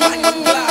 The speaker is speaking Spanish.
España.